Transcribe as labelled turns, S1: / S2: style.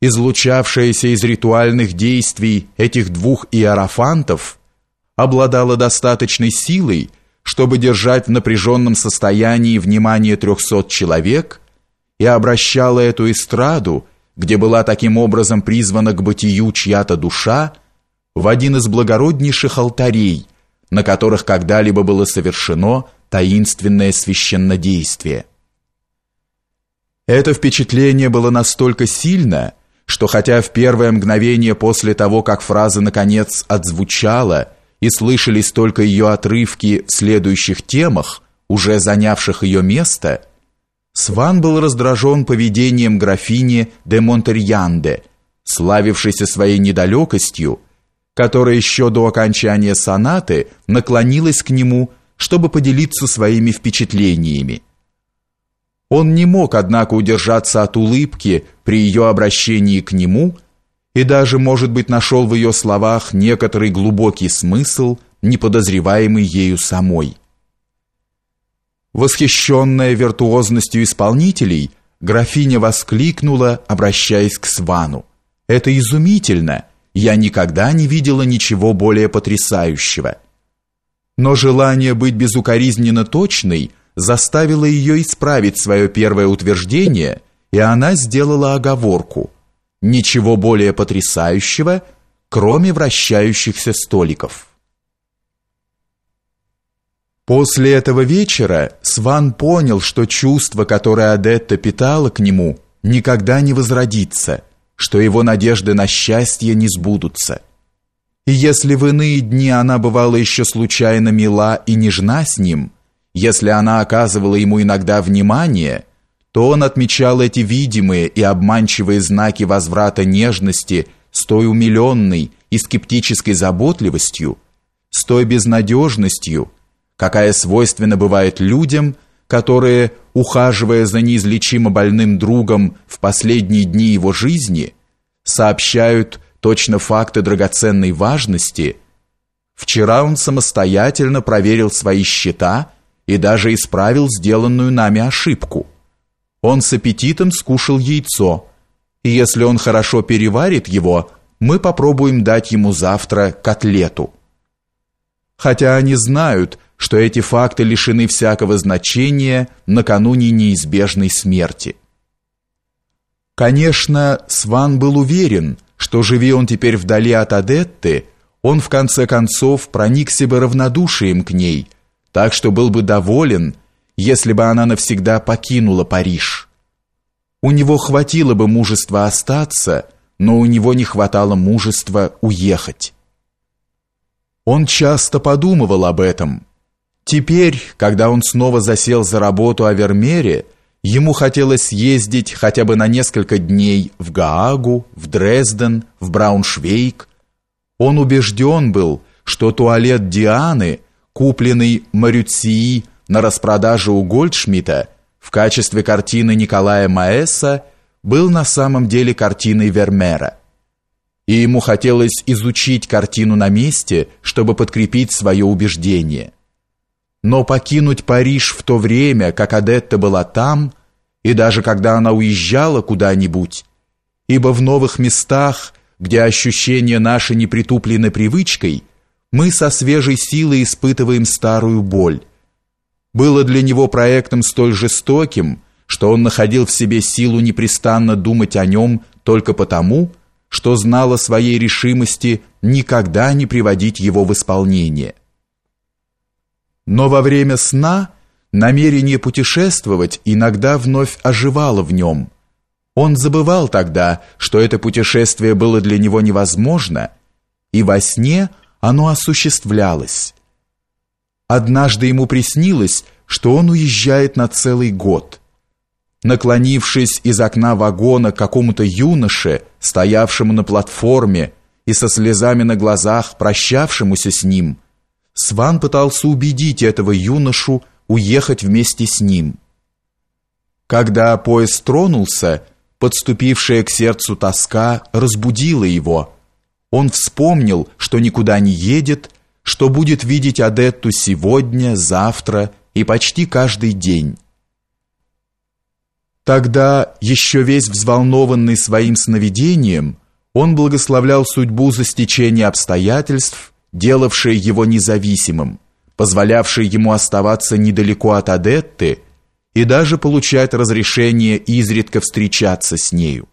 S1: излучавшаяся из ритуальных действий этих двух иерофантов, обладала достаточной силой, чтобы держать в напряженном состоянии внимание трехсот человек и обращала эту эстраду, где была таким образом призвана к бытию чья-то душа, в один из благороднейших алтарей, на которых когда-либо было совершено таинственное священнодействие. Это впечатление было настолько сильно, что хотя в первое мгновение после того, как фраза наконец отзвучала и слышались только ее отрывки в следующих темах, уже занявших ее место, Сван был раздражен поведением графини де Монтерьянде, славившейся своей недалекостью, которая еще до окончания сонаты наклонилась к нему, чтобы поделиться своими впечатлениями. Он не мог, однако, удержаться от улыбки при ее обращении к нему и даже, может быть, нашел в ее словах некоторый глубокий смысл, не подозреваемый ею самой. Восхищенная виртуозностью исполнителей, графиня воскликнула, обращаясь к Свану. «Это изумительно! Я никогда не видела ничего более потрясающего!» Но желание быть безукоризненно точной – заставило ее исправить свое первое утверждение, и она сделала оговорку. Ничего более потрясающего, кроме вращающихся столиков. После этого вечера Сван понял, что чувство, которое Адетта питала к нему, никогда не возродится, что его надежды на счастье не сбудутся. И если в иные дни она бывала еще случайно мила и нежна с ним – если она оказывала ему иногда внимание, то он отмечал эти видимые и обманчивые знаки возврата нежности с той умиленной и скептической заботливостью, с той безнадежностью, какая свойственна бывает людям, которые, ухаживая за неизлечимо больным другом в последние дни его жизни, сообщают точно факты драгоценной важности. Вчера он самостоятельно проверил свои счета и даже исправил сделанную нами ошибку. Он с аппетитом скушал яйцо, и если он хорошо переварит его, мы попробуем дать ему завтра котлету. Хотя они знают, что эти факты лишены всякого значения накануне неизбежной смерти. Конечно, Сван был уверен, что живи он теперь вдали от Адетты, он в конце концов проникся бы равнодушием к ней – так что был бы доволен, если бы она навсегда покинула Париж. У него хватило бы мужества остаться, но у него не хватало мужества уехать. Он часто подумывал об этом. Теперь, когда он снова засел за работу о Вермере, ему хотелось ездить хотя бы на несколько дней в Гаагу, в Дрезден, в Брауншвейг. Он убежден был, что туалет Дианы – купленный Марюции на распродаже у Гольдшмидта в качестве картины Николая Маэса, был на самом деле картиной Вермеера. И ему хотелось изучить картину на месте, чтобы подкрепить свое убеждение. Но покинуть Париж в то время, как Адетта была там, и даже когда она уезжала куда-нибудь, ибо в новых местах, где ощущения наши не притуплены привычкой – мы со свежей силой испытываем старую боль. Было для него проектом столь жестоким, что он находил в себе силу непрестанно думать о нем только потому, что знал о своей решимости никогда не приводить его в исполнение. Но во время сна намерение путешествовать иногда вновь оживало в нем. Он забывал тогда, что это путешествие было для него невозможно, и во сне – оно осуществлялось. Однажды ему приснилось, что он уезжает на целый год. Наклонившись из окна вагона к какому-то юноше, стоявшему на платформе и со слезами на глазах прощавшемуся с ним, Сван пытался убедить этого юношу уехать вместе с ним. Когда поезд тронулся, подступившая к сердцу тоска разбудила его – он вспомнил, что никуда не едет, что будет видеть Адетту сегодня, завтра и почти каждый день. Тогда, еще весь взволнованный своим сновидением, он благословлял судьбу за стечение обстоятельств, делавшие его независимым, позволявшие ему оставаться недалеко от Адетты и даже получать разрешение изредка встречаться с нею.